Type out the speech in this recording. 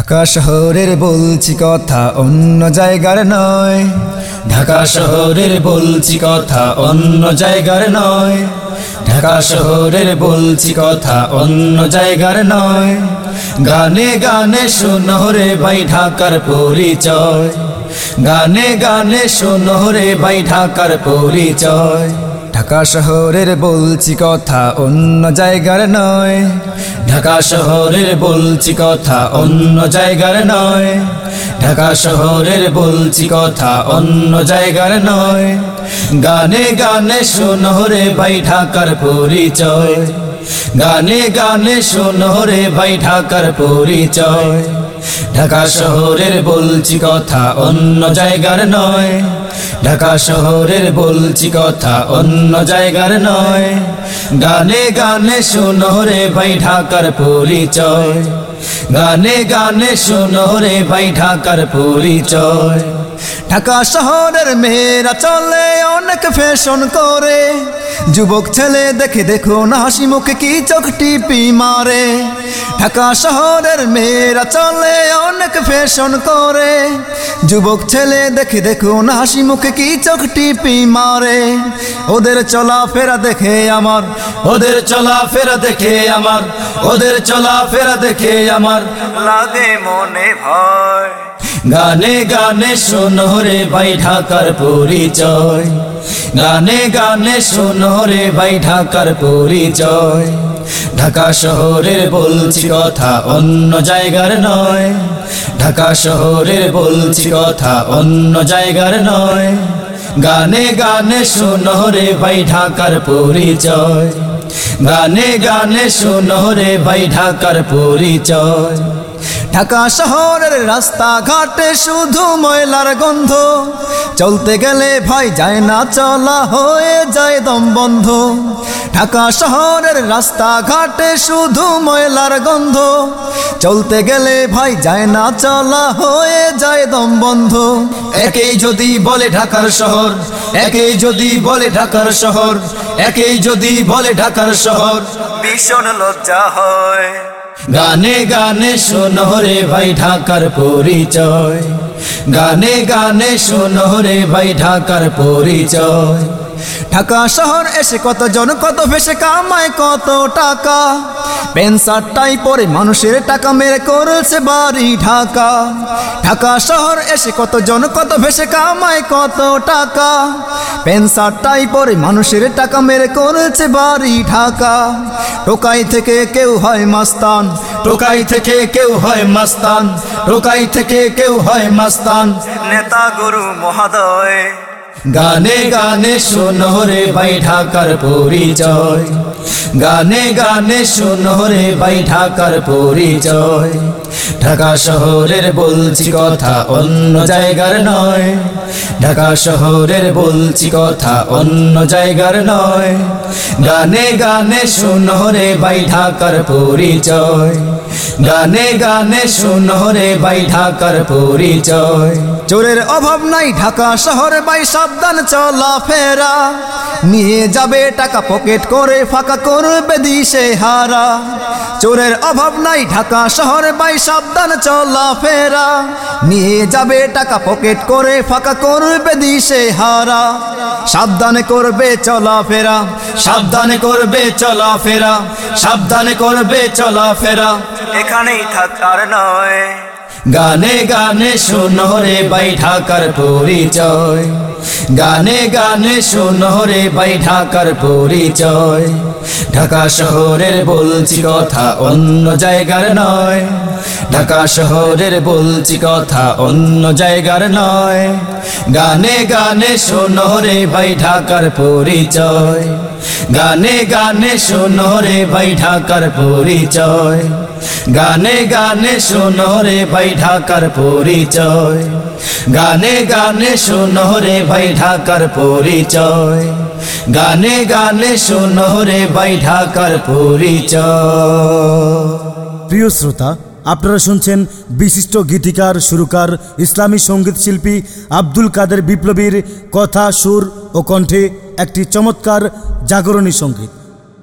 ঢাকা শহরের বলছি কথা অন্য জায়গার নয়। ঢাকা শহরের বলছি কথা অন্য জায়গার নয়। ঢাকা শহরের বলছি কথা অন্য জায়গার নয়। গানে গানে শোনো রে ভাই ঢাকার পরিচয়। গানে গানে শোনো রে ভাই ঢাকার পরিচয়। ঢাকা শহরের বলছি কথা অন্য জায়গার নয়। ঢাকা শহরের বলছি কথা অন্য জায়গার নয়। ঢাকা শহরের বলছি কথা অন্য জায়গার নয়। গানে গানে শোনো রে ভাই ঢাকার পরিচয়। গানে গানে শোনো রে ভাই ঢাকার পরিচয়। ঢাকা শহরের বলছি কথা অন্য জায়গার নয়। ঢাকা শহরের বলছি কথা, অন্য জায়গার নয়। গানে গানে রে ভাই ঢাকার পরিচয়। গানে গানে রে ভাই ঢাকার পরিচয়। ঢাকা শহরের মেয়েরা চলে অনেক ফ্যাশন করে। যুবক ছেলে দেখে দেখো না হাসি মুখে কি চোখ টিপি মারে। ঢাকা শহরের মেয়েরা চলে অনেক ফ্যাশন করে। যুবক ছেলে দেখে দেখো না হাসি মুখে কি চোখ টিপি মারে। ওদের চলা ফেরা দেখে আমার, ওদের চলা ফেরা দেখে আমার, ওদের চলা ফেরা দেখে আমার। লাগে মনে ভয়। গানে গানে শোনো রে ভাই ঢাকার পরিচয়। গানে গানে শোনো রে ভাই ঢাকার পরিচয়। ঢাকা শহরের বলছি কথা অন্য জায়গার নয়। ঢাকা শহরের বলছি কথা অন্য জায়গার নয়। গানে গানে শোনো রে ভাই ঢাকার পরিচয়। গানে গানে শোনো রে ভাই ঢাকার পরিচয়। ঢাকা শহরের রাস্তা ঘাটে শুধু ময়লার গন্ধ। চলতে গেলে ভাই যায় না, চলা হয়ে যায় দম বন্ধ। ঢাকা শহরের রাস্তা ঘাটে শুধু ময়লার গন্ধ। চলতে গেলে ভাই যায় না, চলা হয়ে যায় দম বন্ধ। একেই যদি বলে ঢাকার শহর, একেই যদি বলে ঢাকার শহর, একেই যদি বলে ঢাকার শহর। ভীষণ লজ্জা হয়। গানে গানে শোনো রে ভাই ঢাকার পরিচয়। গানে গানে শোনো রে ভাই ঢাকার পরিচয়। ঢাকা শহর এসে কতজন, কত ভেসে কামায়, কত টাকা? পেনসারটাই পরে মানুষের টাকা মেরে করেছে বাড়ি ঢাকা। ঢাকা শহর এসে কতজন, কত ভেসে কামায়, কত টাকা? পেনসারটাই পরে মানুষের টাকা মেরে করেছে বাড়ি ঢাকা। টোকাই থেকে কেউ হয় মাস্তান, টোকাই থেকে কেউ হয় মাস্তান, টোকাই থেকে কেউ হয় মাস্তান। নেতা গুরু মহোদয়। গানে গানে শোনো রে ভাই ঢাকার পরিচয়। গানে গানে শোনো রে ভাই ঢাকার পরিচয়। ঢাকা শহরের বলছি কথা অন্য জায়গার নয়। ঢাকা শহরের বলছি কথা অন্য জায়গার নয়। গানে গানে শোনো রে ভাই ঢাকার পরিচয়। গানে গানে শোনো রে ভাই ঢাকার পরিচয়। চোরের অভাব নাই, ঢাকা শহরে ভাই সাবধান চলা ফেরা নিয়ে যাবে টাকা পকেট করে ফাঁকা করবে দিশে হারা চোরের অভাব নাই, ঢাকা শহরে ভাই সাবধান চলা ফেরা নিয়ে যাবে টাকা পকেট করে ফাঁকা করবে দিশে হারা। সাবধানে করবে চলা ফেরা সাবধানে করবে চলা ফেরা সাবধানে করবে চলা ফেরা এখানেই থাকার নয়। গানে গানে শোনো রে ভাই ঢাকার পরিচয়। গানে গানে শোনো রে ভাই ঢাকার পরিচয়। ঢাকা শহরের বলছি কথা অন্য জায়গার নয়। ঢাকা শহরের বলছি কথা অন্য জায়গার নয়। গানে গানে শোনো রে ভাই ঢাকার পরিচয়। গানে গানে শোনো রে ভাই ঢাকার পরিচয়। গানে গানে শোনো রে ভাই ঢাকার পরিচয়। গানে গানে শোনো রে ভাই ঢাকার পরিচয়। গানে গানে সোনরে বাই ঢাকার পরিচয়। প্রিয় শ্রোতা, আপনারা শুনছেন বিশিষ্ট গীতিকার, সুরকার, ইসলামী সংগীত শিল্পী আব্দুল কাদের বিপ্লবীর কথা, সুর ও কণ্ঠে একটি চমৎকার জাগরণী সংগীত।